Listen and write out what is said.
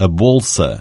a bolsa.